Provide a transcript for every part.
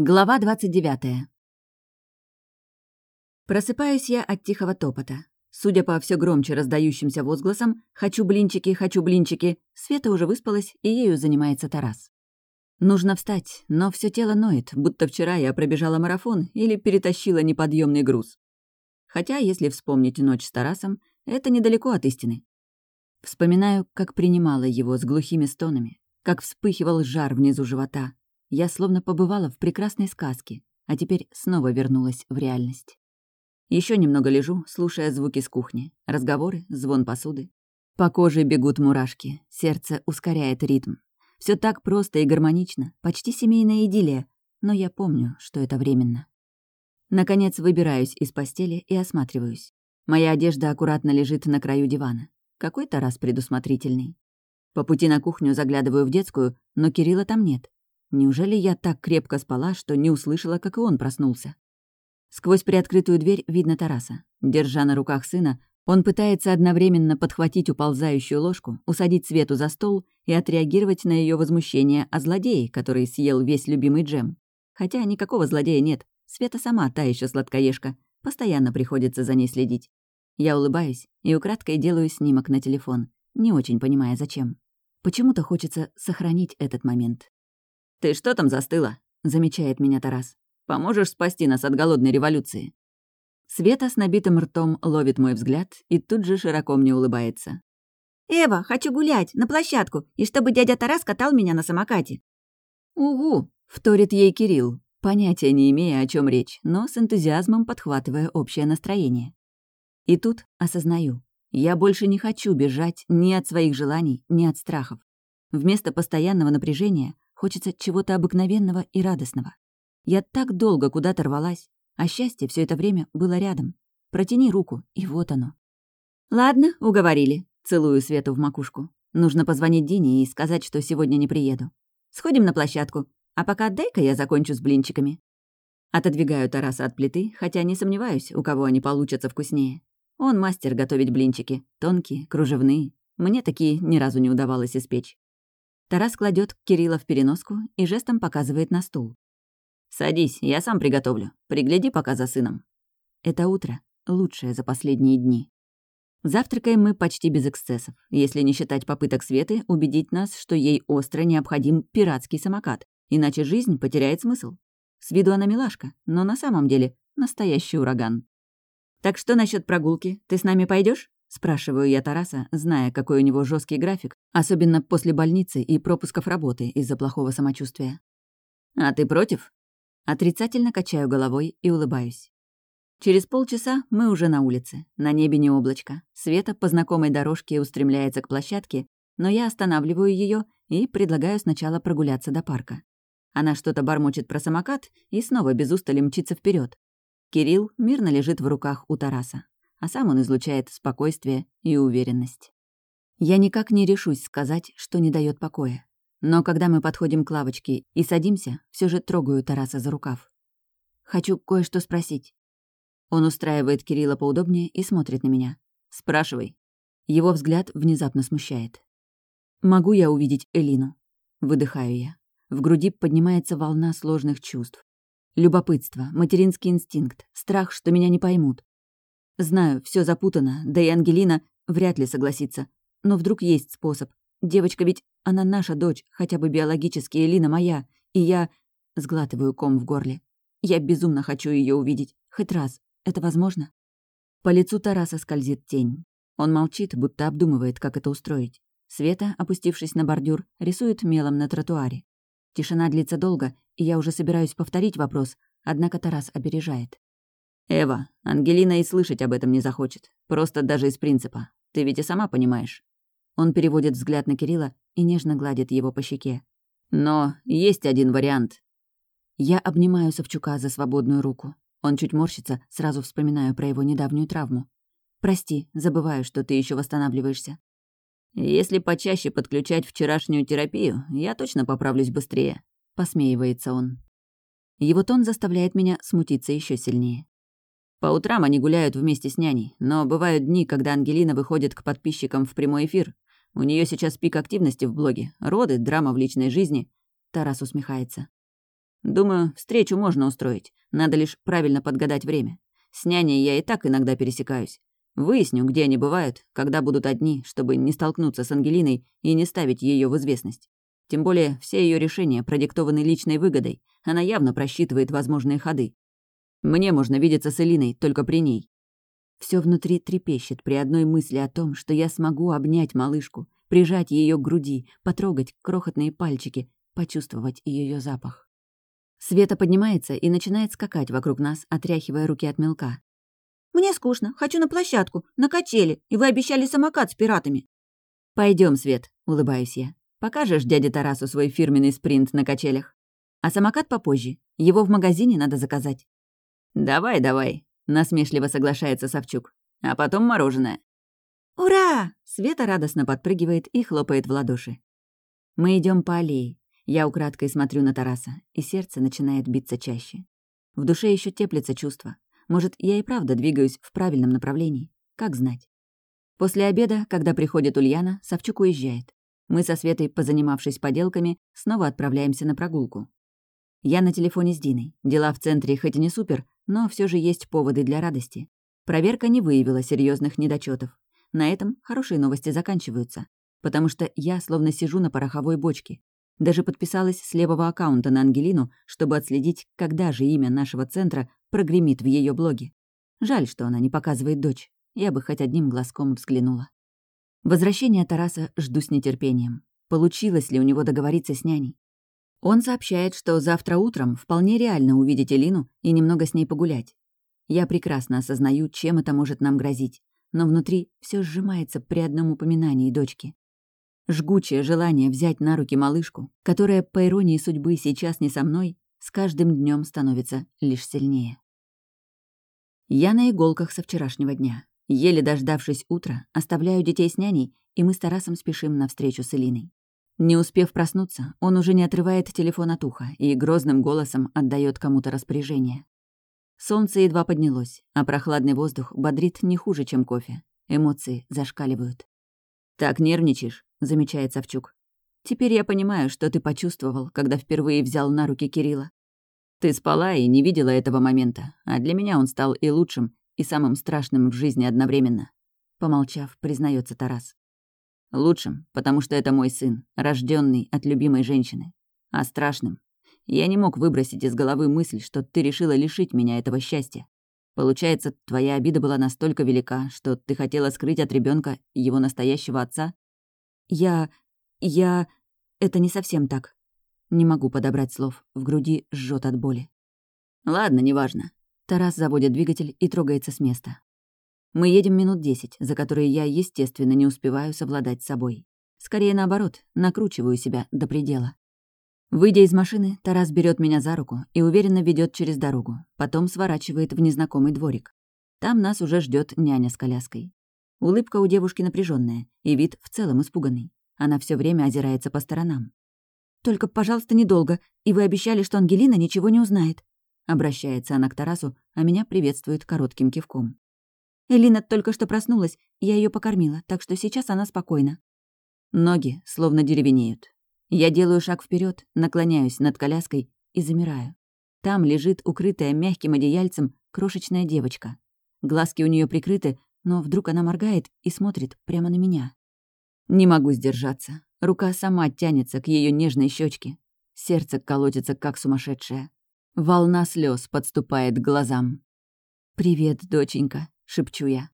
Глава 29. Просыпаюсь я от тихого топота. Судя по все громче раздающимся возгласам «хочу блинчики, хочу блинчики», Света уже выспалась, и ею занимается Тарас. Нужно встать, но все тело ноет, будто вчера я пробежала марафон или перетащила неподъемный груз. Хотя, если вспомнить ночь с Тарасом, это недалеко от истины. Вспоминаю, как принимала его с глухими стонами, как вспыхивал жар внизу живота, я словно побывала в прекрасной сказке, а теперь снова вернулась в реальность. Еще немного лежу, слушая звуки с кухни, разговоры, звон посуды. По коже бегут мурашки, сердце ускоряет ритм. Все так просто и гармонично, почти семейная идиллия, но я помню, что это временно. Наконец выбираюсь из постели и осматриваюсь. Моя одежда аккуратно лежит на краю дивана. Какой-то раз предусмотрительный. По пути на кухню заглядываю в детскую, но Кирилла там нет. Неужели я так крепко спала, что не услышала, как и он проснулся? Сквозь приоткрытую дверь видно Тараса. Держа на руках сына, он пытается одновременно подхватить уползающую ложку, усадить Свету за стол и отреагировать на ее возмущение о злодее, который съел весь любимый джем. Хотя никакого злодея нет. Света сама та еще сладкоежка. Постоянно приходится за ней следить. Я улыбаюсь и украдкой делаю снимок на телефон, не очень понимая, зачем. Почему-то хочется сохранить этот момент. «Ты что там застыла?» — замечает меня Тарас. «Поможешь спасти нас от голодной революции?» Света с набитым ртом ловит мой взгляд и тут же широко мне улыбается. «Эва, хочу гулять, на площадку, и чтобы дядя Тарас катал меня на самокате». «Угу», — вторит ей Кирилл, понятия не имея, о чем речь, но с энтузиазмом подхватывая общее настроение. И тут осознаю, я больше не хочу бежать ни от своих желаний, ни от страхов. Вместо постоянного напряжения Хочется чего-то обыкновенного и радостного. Я так долго куда-то рвалась, а счастье все это время было рядом. Протяни руку, и вот оно. «Ладно, уговорили», — целую Свету в макушку. «Нужно позвонить Дине и сказать, что сегодня не приеду. Сходим на площадку, а пока дай-ка я закончу с блинчиками». Отодвигаю Тараса от плиты, хотя не сомневаюсь, у кого они получатся вкуснее. Он мастер готовить блинчики, тонкие, кружевные. Мне такие ни разу не удавалось испечь. Тарас кладет Кирилла в переноску и жестом показывает на стул. «Садись, я сам приготовлю. Пригляди пока за сыном». Это утро, лучшее за последние дни. Завтракаем мы почти без эксцессов, если не считать попыток Светы убедить нас, что ей остро необходим пиратский самокат, иначе жизнь потеряет смысл. С виду она милашка, но на самом деле настоящий ураган. «Так что насчет прогулки? Ты с нами пойдешь? Спрашиваю я Тараса, зная, какой у него жесткий график, особенно после больницы и пропусков работы из-за плохого самочувствия. «А ты против?» Отрицательно качаю головой и улыбаюсь. Через полчаса мы уже на улице. На небе не облачко. Света по знакомой дорожке устремляется к площадке, но я останавливаю ее и предлагаю сначала прогуляться до парка. Она что-то бормочет про самокат и снова без устали мчится вперед. Кирилл мирно лежит в руках у Тараса а сам он излучает спокойствие и уверенность. Я никак не решусь сказать, что не дает покоя. Но когда мы подходим к лавочке и садимся, все же трогаю Тараса за рукав. Хочу кое-что спросить. Он устраивает Кирилла поудобнее и смотрит на меня. «Спрашивай». Его взгляд внезапно смущает. «Могу я увидеть Элину?» Выдыхаю я. В груди поднимается волна сложных чувств. Любопытство, материнский инстинкт, страх, что меня не поймут, Знаю, все запутано, да и Ангелина вряд ли согласится. Но вдруг есть способ. Девочка ведь, она наша дочь, хотя бы биологически, Элина моя. И я... Сглатываю ком в горле. Я безумно хочу ее увидеть. Хоть раз. Это возможно? По лицу Тараса скользит тень. Он молчит, будто обдумывает, как это устроить. Света, опустившись на бордюр, рисует мелом на тротуаре. Тишина длится долго, и я уже собираюсь повторить вопрос, однако Тарас опережает. «Эва, Ангелина и слышать об этом не захочет. Просто даже из принципа. Ты ведь и сама понимаешь». Он переводит взгляд на Кирилла и нежно гладит его по щеке. «Но есть один вариант». Я обнимаю Савчука за свободную руку. Он чуть морщится, сразу вспоминаю про его недавнюю травму. «Прости, забываю, что ты еще восстанавливаешься». «Если почаще подключать вчерашнюю терапию, я точно поправлюсь быстрее», — посмеивается он. Его тон заставляет меня смутиться еще сильнее. По утрам они гуляют вместе с няней, но бывают дни, когда Ангелина выходит к подписчикам в прямой эфир. У нее сейчас пик активности в блоге. Роды, драма в личной жизни. Тарас усмехается. Думаю, встречу можно устроить. Надо лишь правильно подгадать время. С няней я и так иногда пересекаюсь. Выясню, где они бывают, когда будут одни, чтобы не столкнуться с Ангелиной и не ставить ее в известность. Тем более все ее решения продиктованы личной выгодой. Она явно просчитывает возможные ходы. Мне можно видеться с Элиной только при ней. Все внутри трепещет при одной мысли о том, что я смогу обнять малышку, прижать ее к груди, потрогать крохотные пальчики, почувствовать ее запах. Света поднимается и начинает скакать вокруг нас, отряхивая руки от мелка. «Мне скучно. Хочу на площадку, на качели, и вы обещали самокат с пиратами». Пойдем, Свет», — улыбаюсь я. «Покажешь дяде Тарасу свой фирменный спринт на качелях? А самокат попозже. Его в магазине надо заказать». «Давай, давай», — насмешливо соглашается Савчук. «А потом мороженое». «Ура!» — Света радостно подпрыгивает и хлопает в ладоши. Мы идем по аллее. Я украдкой смотрю на Тараса, и сердце начинает биться чаще. В душе еще теплится чувство. Может, я и правда двигаюсь в правильном направлении? Как знать? После обеда, когда приходит Ульяна, Савчук уезжает. Мы со Светой, позанимавшись поделками, снова отправляемся на прогулку. Я на телефоне с Диной. Дела в центре хоть и не супер, но все же есть поводы для радости. Проверка не выявила серьезных недочетов. На этом хорошие новости заканчиваются, потому что я словно сижу на пороховой бочке, даже подписалась с левого аккаунта на Ангелину, чтобы отследить, когда же имя нашего центра прогремит в ее блоге. Жаль, что она не показывает дочь. Я бы хоть одним глазком взглянула. Возвращение Тараса жду с нетерпением. Получилось ли у него договориться с няней? Он сообщает, что завтра утром вполне реально увидеть Элину и немного с ней погулять. Я прекрасно осознаю, чем это может нам грозить, но внутри все сжимается при одном упоминании дочки. Жгучее желание взять на руки малышку, которая, по иронии судьбы, сейчас не со мной, с каждым днем становится лишь сильнее. Я на иголках со вчерашнего дня. Еле дождавшись утра, оставляю детей с няней, и мы с Тарасом спешим на встречу с Элиной. Не успев проснуться, он уже не отрывает телефон от уха и грозным голосом отдает кому-то распоряжение. Солнце едва поднялось, а прохладный воздух бодрит не хуже, чем кофе. Эмоции зашкаливают. «Так нервничаешь?» — замечает Савчук. «Теперь я понимаю, что ты почувствовал, когда впервые взял на руки Кирилла. Ты спала и не видела этого момента, а для меня он стал и лучшим, и самым страшным в жизни одновременно», — помолчав, признается Тарас. «Лучшим, потому что это мой сын, рожденный от любимой женщины. А страшным. Я не мог выбросить из головы мысль, что ты решила лишить меня этого счастья. Получается, твоя обида была настолько велика, что ты хотела скрыть от ребенка его настоящего отца? Я... я... Это не совсем так. Не могу подобрать слов. В груди жжет от боли. Ладно, неважно. Тарас заводит двигатель и трогается с места. Мы едем минут десять, за которые я, естественно, не успеваю совладать с собой. Скорее наоборот, накручиваю себя до предела. Выйдя из машины, Тарас берет меня за руку и уверенно ведет через дорогу, потом сворачивает в незнакомый дворик. Там нас уже ждет няня с коляской. Улыбка у девушки напряженная и вид в целом испуганный. Она все время озирается по сторонам. «Только, пожалуйста, недолго, и вы обещали, что Ангелина ничего не узнает». Обращается она к Тарасу, а меня приветствует коротким кивком. Элина только что проснулась, я ее покормила, так что сейчас она спокойна. Ноги словно деревенеют. Я делаю шаг вперед, наклоняюсь над коляской и замираю. Там лежит укрытая мягким одеяльцем крошечная девочка. Глазки у нее прикрыты, но вдруг она моргает и смотрит прямо на меня. Не могу сдержаться. Рука сама тянется к ее нежной щечке. Сердце колотится, как сумасшедшее. Волна слез подступает к глазам. «Привет, доченька», — шепчу я.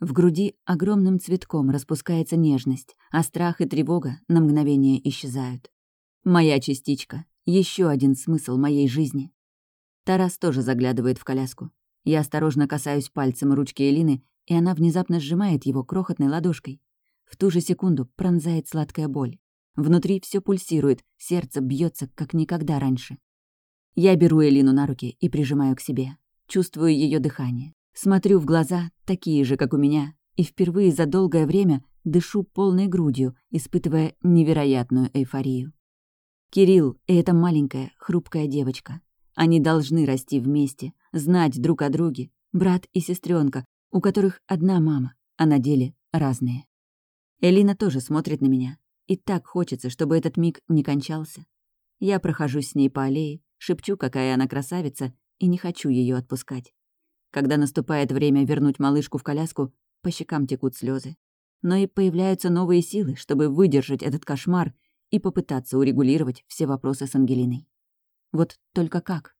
В груди огромным цветком распускается нежность, а страх и тревога на мгновение исчезают. Моя частичка, еще один смысл моей жизни. Тарас тоже заглядывает в коляску. Я осторожно касаюсь пальцем ручки Элины, и она внезапно сжимает его крохотной ладошкой. В ту же секунду пронзает сладкая боль. Внутри все пульсирует, сердце бьется, как никогда раньше. Я беру Элину на руки и прижимаю к себе. Чувствую ее дыхание. Смотрю в глаза, такие же, как у меня, и впервые за долгое время дышу полной грудью, испытывая невероятную эйфорию. Кирилл и эта маленькая, хрупкая девочка. Они должны расти вместе, знать друг о друге, брат и сестренка, у которых одна мама, а на деле разные. Элина тоже смотрит на меня, и так хочется, чтобы этот миг не кончался. Я прохожусь с ней по аллее, шепчу, какая она красавица, и не хочу ее отпускать. Когда наступает время вернуть малышку в коляску, по щекам текут слезы. Но и появляются новые силы, чтобы выдержать этот кошмар и попытаться урегулировать все вопросы с Ангелиной. Вот только как?